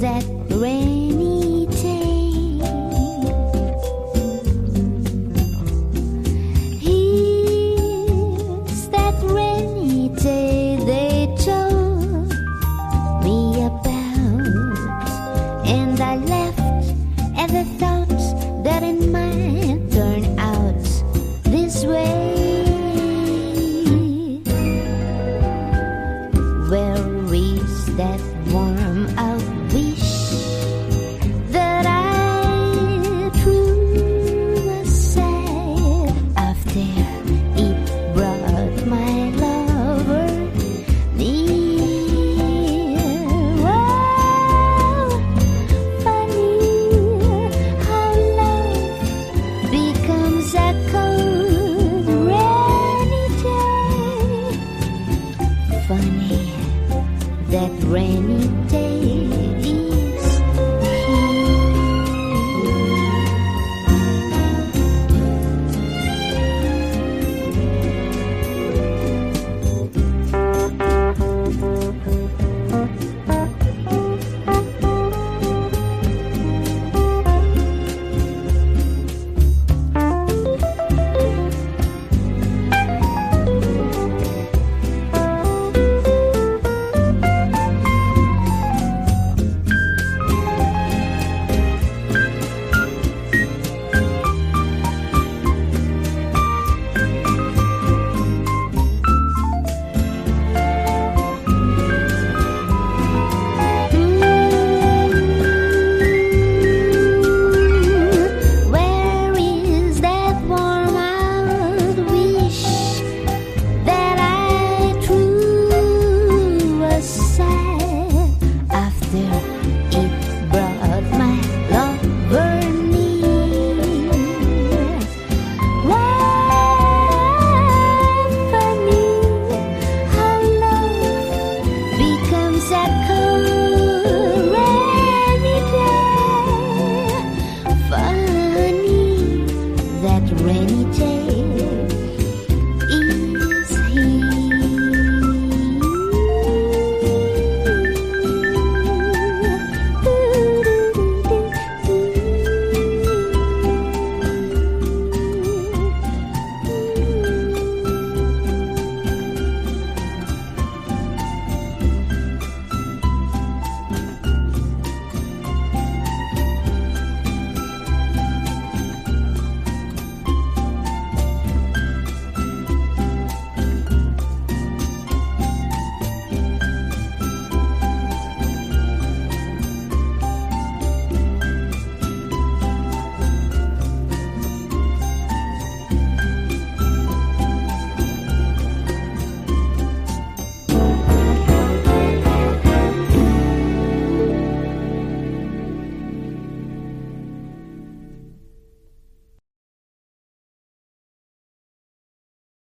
that rainy day? Here's that rainy day they told me about, and I left every thought that it might turn out this way. that rainy day.